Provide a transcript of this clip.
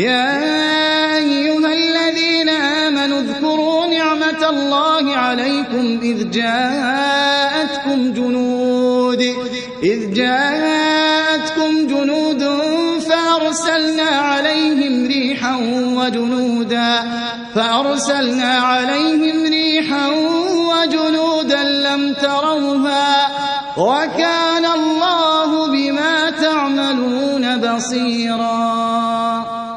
يا أيها الذين آمنوا اذكروا نعمة الله عليكم إذ جاءتكم جنود إذ جاءتكم جنود فأرسلنا عليهم ريحا وجنودا فأرسلنا عليهم ريحا وجنودا لم تروها وكان الله بما تعملون بصيرا.